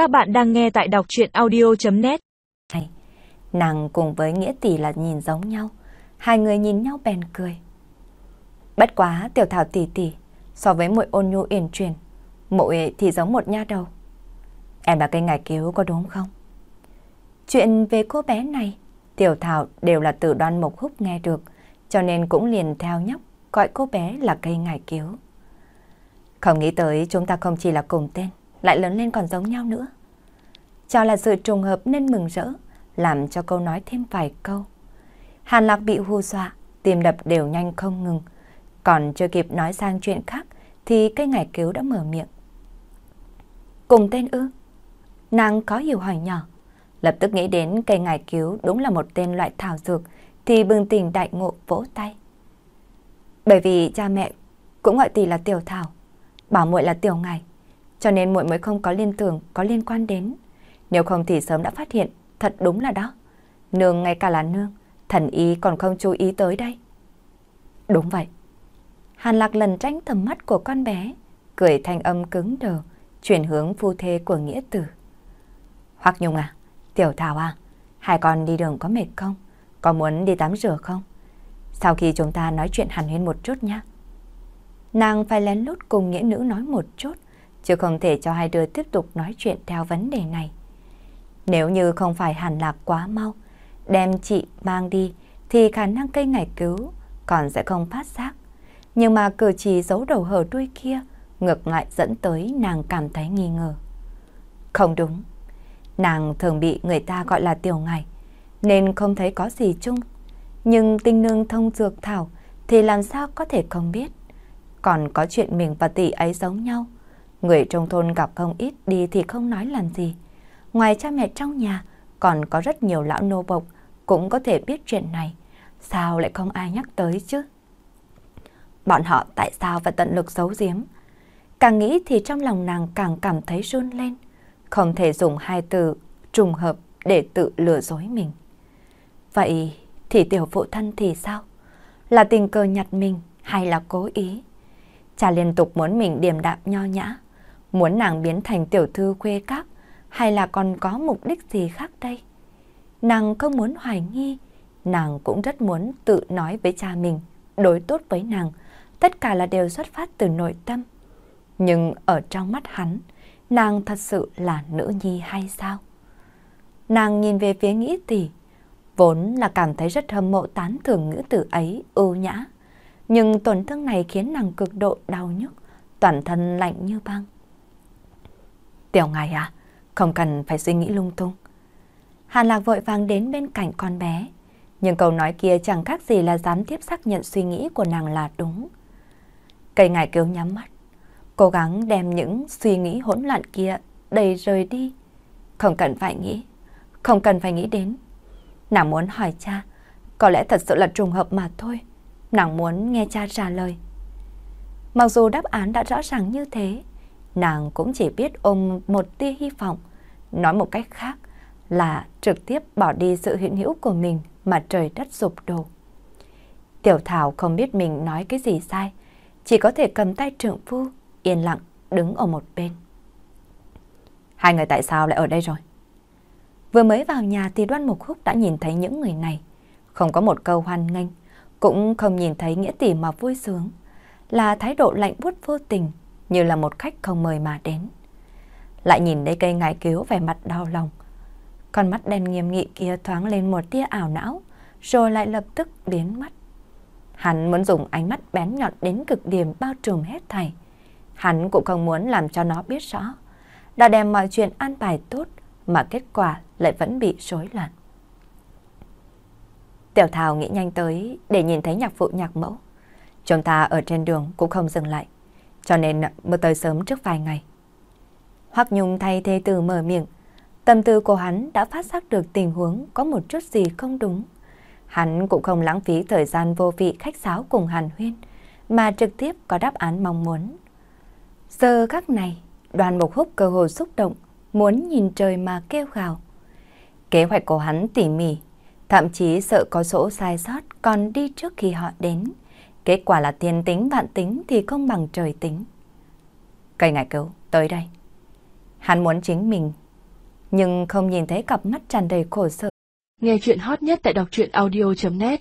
Các bạn đang nghe tại đọc chuyện audio.net Nàng cùng với Nghĩa Tỷ là nhìn giống nhau. Hai người nhìn nhau bèn cười. Bất quá tiểu thảo tỷ tỷ so với muội ôn nhu yển truyền, muội thì giống một nha đầu. Em là cây ngải cứu có đúng không? Chuyện về cô bé này, tiểu thảo đều là từ đoan mộc húc nghe được, cho nên cũng liền theo nhóc gọi cô bé là cây ngải cứu. Không nghĩ tới chúng ta không chỉ là cùng tên, lại lớn lên còn giống nhau nữa. Cho là sự trùng hợp nên mừng rỡ, làm cho câu nói thêm vài câu. Hàn Lạc bị hù dọa, tim đập đều nhanh không ngừng. Còn chưa kịp nói sang chuyện khác thì cây ngải cứu đã mở miệng. Cùng tên ư? Nàng có hiểu hỏi nhỏ. Lập tức nghĩ đến cây ngải cứu đúng là một tên loại thảo dược thì bừng tỉnh đại ngộ vỗ tay. Bởi vì cha mẹ cũng gọi tỷ là tiểu thảo, bảo muội là tiểu ngải, cho nên muội mới không có liên tưởng có liên quan đến. Nếu không thì sớm đã phát hiện, thật đúng là đó. Nương ngay cả là nương, thần ý còn không chú ý tới đây. Đúng vậy. Hàn Lạc lần tránh tầm mắt của con bé, cười thanh âm cứng đờ, chuyển hướng phu thê của Nghĩa Tử. Hoặc Nhung à, Tiểu Thảo à, hai con đi đường có mệt không? Có muốn đi tắm rửa không? Sau khi chúng ta nói chuyện hàn huyên một chút nhé. Nàng phải lén lút cùng Nghĩa Nữ nói một chút, chứ không thể cho hai đứa tiếp tục nói chuyện theo vấn đề này. Nếu như không phải hàn lạc quá mau, đem chị mang đi thì khả năng cây ngải cứu còn sẽ không phát giác. Nhưng mà cử chỉ giấu đầu hở đuôi kia ngược lại dẫn tới nàng cảm thấy nghi ngờ. Không đúng, nàng thường bị người ta gọi là tiểu ngải nên không thấy có gì chung. Nhưng tinh nương thông dược thảo thì làm sao có thể không biết. Còn có chuyện mình và tỷ ấy giống nhau. Người trong thôn gặp không ít đi thì không nói làm gì. Ngoài cha mẹ trong nhà, còn có rất nhiều lão nô bộc cũng có thể biết chuyện này. Sao lại không ai nhắc tới chứ? Bọn họ tại sao phải tận lực giấu giếm? Càng nghĩ thì trong lòng nàng càng cảm thấy run lên. Không thể dùng hai từ trùng hợp để tự lừa dối mình. Vậy thì tiểu phụ thân thì sao? Là tình cờ nhặt mình hay là cố ý? Cha liên tục muốn mình điềm đạm nho nhã, muốn nàng biến thành tiểu thư khuê các, hay là còn có mục đích gì khác đây? Nàng không muốn hoài nghi, nàng cũng rất muốn tự nói với cha mình, đối tốt với nàng, tất cả là đều xuất phát từ nội tâm. Nhưng ở trong mắt hắn, nàng thật sự là nữ nhi hay sao? Nàng nhìn về phía nghĩ tỷ, vốn là cảm thấy rất hâm mộ tán thưởng ngữ tử ấy ưu nhã. Nhưng tổn thương này khiến nàng cực độ đau nhức, toàn thân lạnh như băng. Tiểu ngài à, không cần phải suy nghĩ lung tung. Hàn Lạc vội vàng đến bên cạnh con bé, nhưng câu nói kia chẳng khác gì là gián tiếp xác nhận suy nghĩ của nàng là đúng. Cây ngài kêu nhắm mắt, cố gắng đem những suy nghĩ hỗn loạn kia đầy rời đi. Không cần phải nghĩ, không cần phải nghĩ đến. Nàng muốn hỏi cha, có lẽ thật sự là trùng hợp mà thôi. Nàng muốn nghe cha trả lời. Mặc dù đáp án đã rõ ràng như thế, nàng cũng chỉ biết ôm một tia hy vọng. Nói một cách khác là trực tiếp bỏ đi sự hiện hữu của mình mà trời đất sụp đổ. Tiểu Thảo không biết mình nói cái gì sai, chỉ có thể cầm tay trượng phu, yên lặng đứng ở một bên. Hai người tại sao lại ở đây rồi? Vừa mới vào nhà thì đoan mục húc đã nhìn thấy những người này. Không có một câu hoan nghênh, cũng không nhìn thấy nghĩa tỷ mà vui sướng. Là thái độ lạnh buốt vô tình, như là một khách không mời mà đến. Lại nhìn đây cây ngải cứu vẻ mặt đau lòng. Con mắt đen nghiêm nghị kia thoáng lên một tia ảo não, rồi lại lập tức biến mất. Hắn muốn dùng ánh mắt bén nhọn đến cực điểm bao trùm hết thảy. Hắn cũng không muốn làm cho nó biết rõ. Đã đem mọi chuyện an bài tốt, mà kết quả lại vẫn bị rối loạn. Tiểu Thảo nghĩ nhanh tới để nhìn thấy nhạc phụ nhạc mẫu. Chúng ta ở trên đường cũng không dừng lại, cho nên mới tới sớm trước vài ngày. Hoắc Nhung thay thế từ mở miệng, tâm tư của hắn đã phát giác được tình huống có một chút gì không đúng. Hắn cũng không lãng phí thời gian vô vị khách sáo cùng Hàn Huyên, mà trực tiếp có đáp án mong muốn. Giờ khắc này, đoàn mục húc cơ hồ xúc động, muốn nhìn trời mà kêu gào. Kế hoạch của hắn tỉ mỉ, thậm chí sợ có chỗ sai sót còn đi trước khi họ đến. Kết quả là tiền tính vạn tính thì không bằng trời tính. Cây ngải cứu, tới đây. Hắn muốn chính mình nhưng không nhìn thấy cặp mắt tràn đầy khổ sở. Nghe chuyện hot nhất tại đọc truyện audio.net